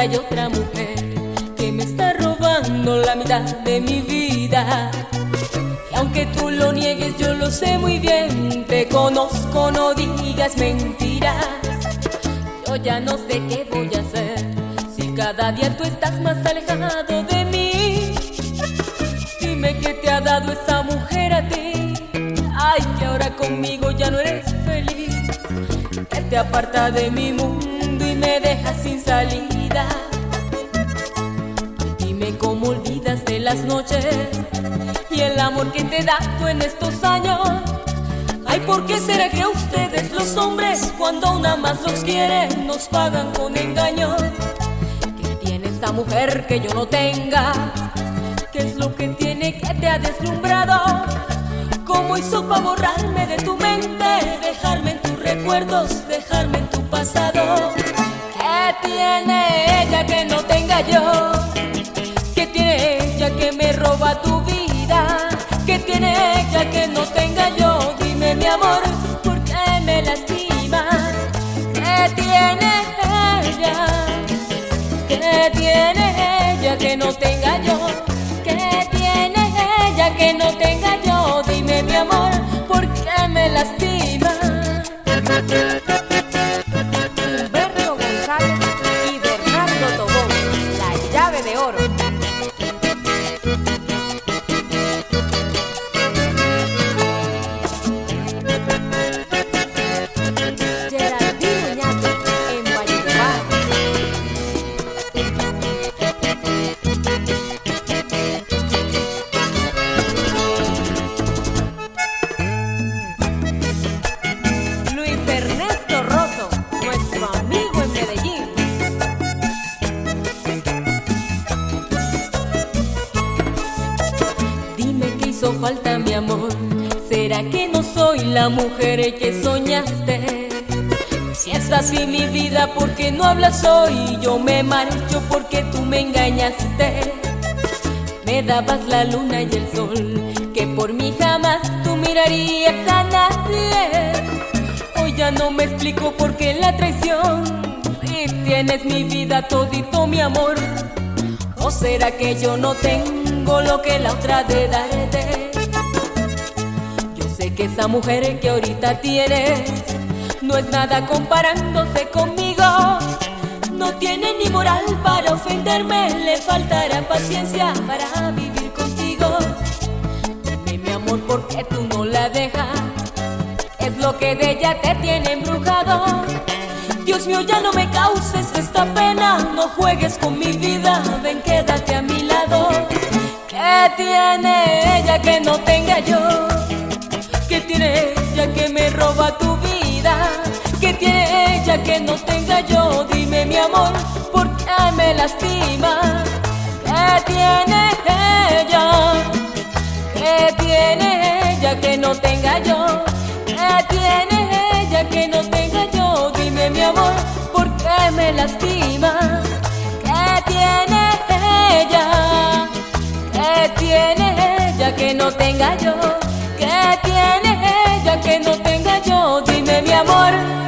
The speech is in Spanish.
hay otra mujer que me está robando la mitad de mi vida. Y aunque tú lo niegues, yo lo sé muy bien. Te conozco, no digas mentiras. Yo ya no sé qué voy a hacer si cada día tú estás más alejado de mí. Dime qué te ha dado esa mujer a ti. Ay, que ahora conmigo ya no eres feliz. Que te aparta de mi mundo y me deja sin salida. dime cómo olvidas de las noches y el amor que te da tú en estos años. Ay, ¿por qué será que ustedes los hombres cuando una más los quiere nos pagan con engaño? ¿Qué tiene esta mujer que yo no tenga? ¿Qué es lo que tiene que te ha deslumbrado? ¿Cómo hizo para borrarme de tu mente? Dejarme en tus recuerdos, dejarme en tu pasado. ¿Qué tiene ella que no tenga yo? ¿Qué tiene ella que me roba tu vida? ¿Qué tiene ella que no tenga yo? Dime mi amor, ¿por qué me lastima? ¿Qué tiene ella? ¿Qué tiene ella que no tenga yo? ¿Qué tiene ella que no tenga yo? Dime mi amor, ¿por qué me lastima? De oro. Falta mi amor. ¿Será que no soy la mujer que soñaste? Si es así mi vida, ¿por qué no hablas hoy? Yo me marcho porque tú me engañaste. Me dabas la luna y el sol, que por mí jamás tú mirarías a nadie. Hoy ya no me explico por qué la traición. Si tienes mi vida todito mi amor. ¿O será que yo no tengo lo que la otra de darte? Que esa mujer que ahorita tienes no es nada comparándose conmigo. No tiene ni moral para ofenderme, le faltará paciencia para vivir contigo. Dime mi amor, ¿por qué tú no la dejas? Es lo que de ella te tiene embrujado. Dios mío, ya no me causes esta pena, no juegues con mi vida, ven, quédate a mi lado. ¿Qué tiene ella que no tenga yo? ¿Qué tiene ella que me roba tu vida? ¿Qué tiene ella que no tenga yo? Dime mi amor, ¿por qué me lastima? ¿Qué tiene ella? ¿Qué tiene ella que no tenga yo? ¿Qué tiene ella que no tenga yo? Dime mi amor, ¿por qué me lastima? ¿Qué tiene ella? ¿Qué tiene ella que no tenga yo? que no tenga yo, dime mi amor.